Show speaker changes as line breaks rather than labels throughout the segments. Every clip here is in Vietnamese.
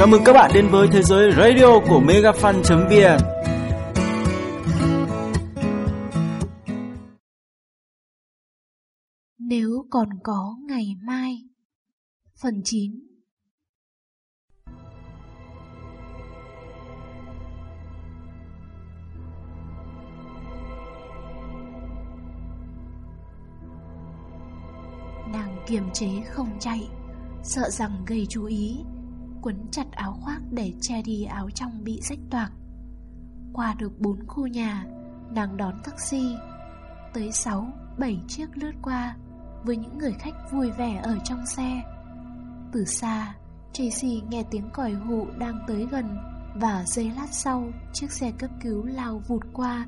Chào mừng các bạn đến với thế giới radio của megafan.vn
Nếu còn có ngày mai. Phần 9 Nàng kiềm chế không chạy, Sợ rằng gây chú ý. Quấn chặt áo khoác để che đi áo trong bị rách toạc. Qua được bốn khu nhà Nàng đón taxi. Tới sáu, bảy chiếc lướt qua Với những người khách vui vẻ ở trong xe. Từ xa Tracy nghe tiếng còi hụ đang tới gần Và giây lát sau Chiếc xe cấp cứu lao vụt qua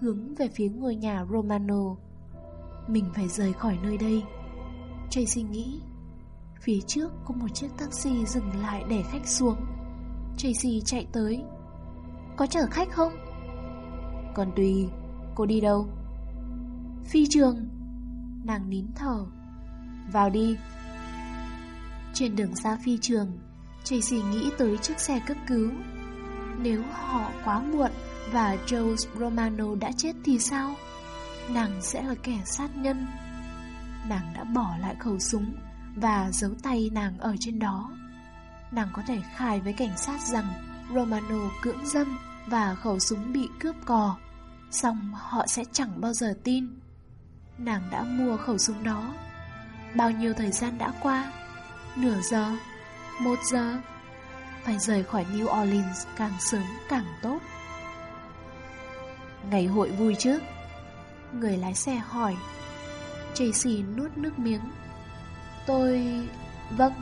Hướng về phía ngôi nhà Romano. Mình phải rời khỏi nơi đây. Tracy nghĩ Phía trước có một chiếc taxi dừng lại để khách xuống. Tracy chạy tới. Có chở khách không? Còn tùy, Cô đi đâu? Phi trường. Nàng nín thở. Vào đi. Trên đường ra phi trường, Tracy nghĩ tới chiếc xe cấp cứu. Nếu họ quá muộn Và Joe Romano đã chết thì sao? Nàng sẽ là kẻ sát nhân. Nàng đã bỏ lại khẩu súng. Và giấu tay nàng ở trên đó. Nàng có thể khai với cảnh sát rằng Romano cưỡng dâm Và khẩu súng bị cướp cò Xong họ sẽ chẳng bao giờ tin. Nàng đã mua khẩu súng đó. Bao nhiêu thời gian đã qua? Nửa giờ? Một giờ? Phải rời khỏi New Orleans càng sớm càng tốt. Ngày hội vui chứ Người lái xe hỏi. Tracy nuốt nước miếng. Tôi... Vâng.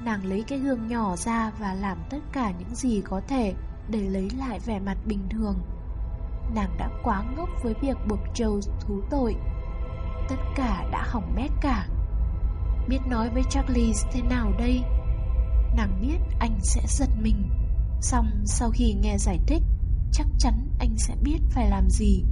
Nàng lấy cái gương nhỏ ra và làm tất cả những gì có thể Để lấy lại vẻ mặt bình thường. Nàng đã quá ngốc với việc buộc Joe thú tội. Tất cả đã hỏng bét cả. Biết nói với Charlie thế nào đây? Nàng biết anh sẽ giật mình. Xong sau khi nghe giải thích, Chắc chắn anh sẽ biết phải làm gì.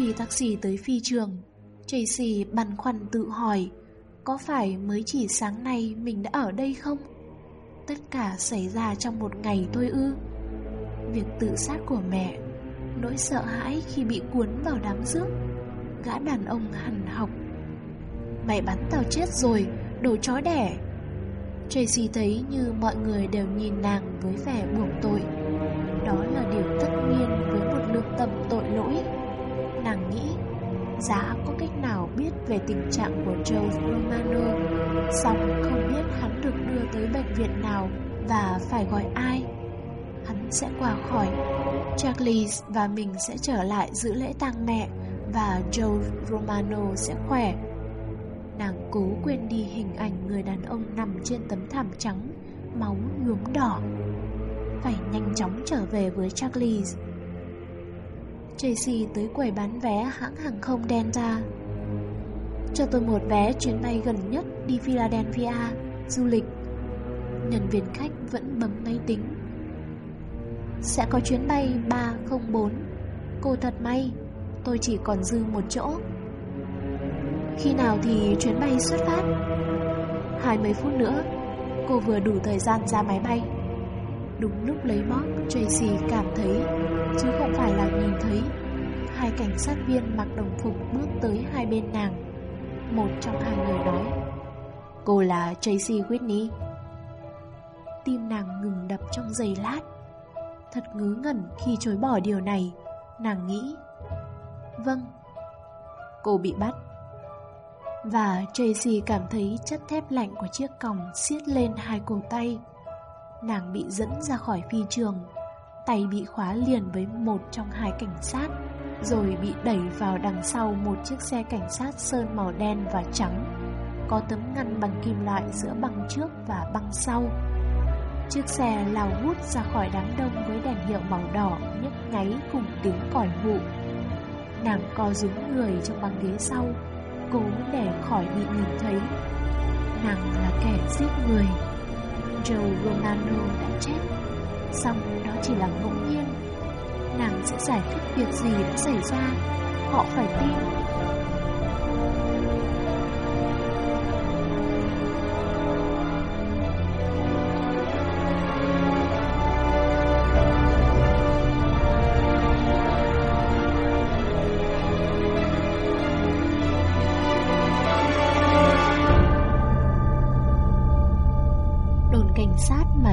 Khi taxi tới phi trường, Tracy băn khoăn tự hỏi, Có phải mới chỉ sáng nay mình đã ở đây không? Tất cả xảy ra trong một ngày thôi ư. Việc tự sát của mẹ, Nỗi sợ hãi khi bị cuốn vào đám rước, Gã đàn ông hằn học. Mày bắn tao chết rồi, Đồ chó đẻ. Tracy thấy như mọi người đều nhìn nàng với vẻ buộc tội. Đó là điều tất nhiên với một lương tâm tội lỗi. Nàng nghĩ, Giá có cách nào biết về tình trạng của Joe Romano? Xong không biết hắn được đưa tới bệnh viện nào Và phải gọi ai? Hắn sẽ qua khỏi. Charlie và mình sẽ trở lại giữ lễ tang mẹ Và Joe Romano sẽ khỏe. Nàng cố quên đi hình ảnh người đàn ông nằm trên tấm thảm trắng, Máu nhuốm đỏ. Phải nhanh chóng trở về với Charlie Tracy tới quầy bán vé hãng hàng không Delta. Cho tôi một vé chuyến bay gần nhất đi Philadelphia, du lịch. Nhân viên khách vẫn bấm máy tính. Sẽ có chuyến bay 304 Cô thật may, tôi chỉ còn dư một chỗ. Khi nào thì chuyến bay xuất phát? 20 phút nữa, cô vừa đủ thời gian ra máy bay. Đúng lúc lấy móc, Tracy cảm thấy, chứ không phải là nhìn thấy. Hai cảnh sát viên mặc đồng phục bước tới hai bên nàng. Một trong hai người nói, Cô là Tracy Whitney. Tim nàng ngừng đập trong giây lát. Thật ngớ ngẩn khi chối bỏ điều này. Nàng nghĩ, Vâng, cô bị bắt. Và Tracy cảm thấy chất thép lạnh của chiếc còng siết lên hai cổ tay. Nàng bị dẫn ra khỏi phi trường Tay bị khóa liền với một trong hai cảnh sát rồi bị đẩy vào đằng sau một chiếc xe cảnh sát sơn màu đen và trắng Có tấm ngăn bằng kim loại giữa băng trước và băng sau Chiếc xe lao vút ra khỏi đám đông với đèn hiệu màu đỏ nhấp nháy cùng tiếng còi hụ. Nàng co rúm người trong băng ghế sau, cố để khỏi bị nhìn thấy. Nàng là kẻ giết người. Joe Romano đã chết, xong đó chỉ là ngẫu nhiên. Nàng sẽ giải thích việc gì đã xảy ra, họ phải tin.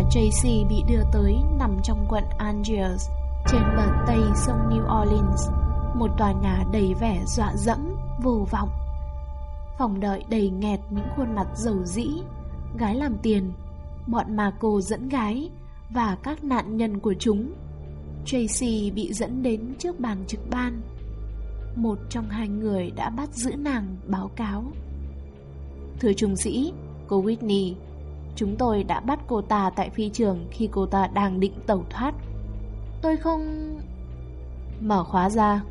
Tracy bị đưa tới nằm trong quận Angiers, trên bờ tây sông New Orleans, một tòa nhà đầy vẻ dọa dẫm, vô vọng. Phòng đợi đầy nghẹt những khuôn mặt dầu dĩ, gái làm tiền, bọn mà cô dẫn gái và các nạn nhân của chúng. Tracy bị dẫn đến trước bàn trực ban. Một trong hai người đã bắt giữ nàng báo cáo. Thưa trung sĩ, cô Whitney Chúng tôi đã bắt cô ta tại phi trường khi cô ta đang định tẩu thoát. Tôi không... Mở khóa ra.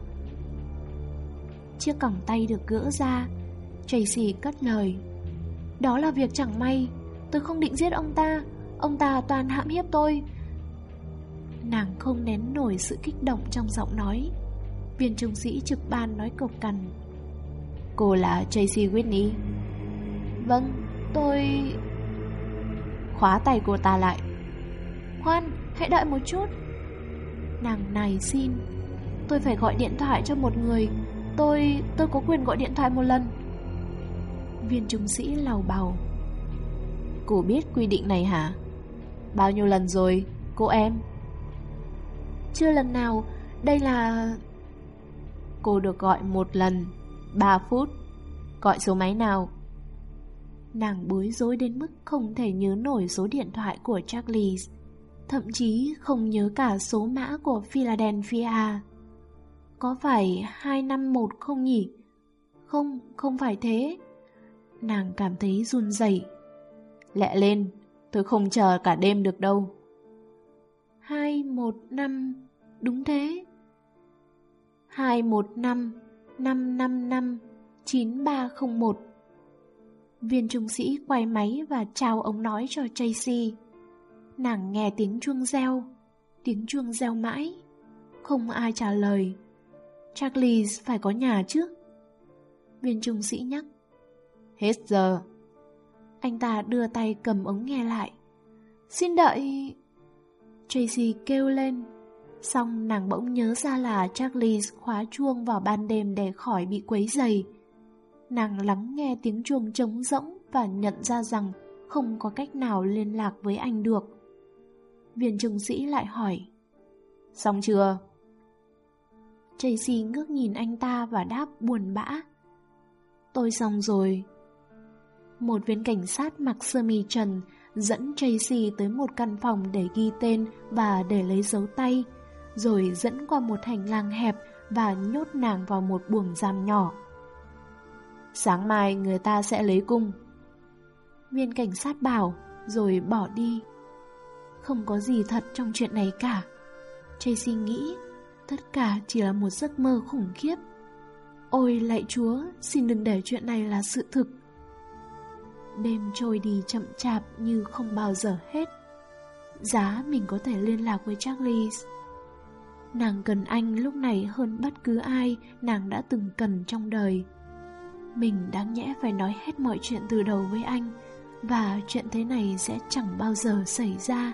Chiếc cẳng tay được gỡ ra. Tracy cất lời. Đó là việc chẳng may. Tôi không định giết ông ta. Ông ta toàn hãm hiếp tôi. Nàng không nén nổi sự kích động trong giọng nói. Viên trung sĩ trực ban nói cộc cằn. Cô là Tracy Whitney. Vâng, tôi khóa tay cô ta lại. Khoan, hãy đợi một chút. Nàng này xin. Tôi phải gọi điện thoại cho một người. Tôi, tôi có quyền gọi điện thoại một lần. Viên trung sĩ lầu bầu. Cô biết quy định này hả? Bao nhiêu lần rồi, cô em? Chưa lần nào, đây là... Cô được gọi một lần, 3 phút. Gọi số máy nào? Nàng bối rối đến mức không thể nhớ nổi số điện thoại của Charlie Thậm chí không nhớ cả số mã của Philadelphia Có phải 251 không nhỉ? Không, không phải thế Nàng cảm thấy run rẩy. Lẹ lên, tôi không chờ cả đêm được đâu 215, đúng thế 215 555 9301 Viên trung sĩ quay máy và chào ống nói cho Tracy. Nàng nghe tiếng chuông reo, tiếng chuông reo mãi. Không ai trả lời. Charlie phải có nhà chứ? Viên trung sĩ nhắc. Hết giờ. Anh ta đưa tay cầm ống nghe lại. Xin đợi... Tracy kêu lên. Xong nàng bỗng nhớ ra là Charlie khóa chuông vào ban đêm để khỏi bị quấy dày. Nàng lắng nghe tiếng chuông trống rỗng và nhận ra rằng không có cách nào liên lạc với anh được. Viên trung sĩ lại hỏi. Xong chưa? Tracy ngước nhìn anh ta và đáp buồn bã. Tôi xong rồi. Một viên cảnh sát mặc sơ mi trần dẫn Tracy tới một căn phòng để ghi tên và để lấy dấu tay, Rồi dẫn qua một hành lang hẹp và nhốt nàng vào một buồng giam nhỏ. Sáng mai người ta sẽ lấy cung. Viên cảnh sát bảo, Rồi bỏ đi. Không có gì thật trong chuyện này cả. Tracy nghĩ, Tất cả chỉ là một giấc mơ khủng khiếp. Ôi, lạy chúa, Xin đừng để chuyện này là sự thực. Đêm trôi đi chậm chạp Như không bao giờ hết. Giá mình có thể liên lạc với Charlie Nàng cần anh lúc này hơn bất cứ ai nàng đã từng cần trong đời. Mình đáng nhẽ phải nói hết mọi chuyện từ đầu với anh, Và chuyện thế này sẽ chẳng bao giờ xảy ra.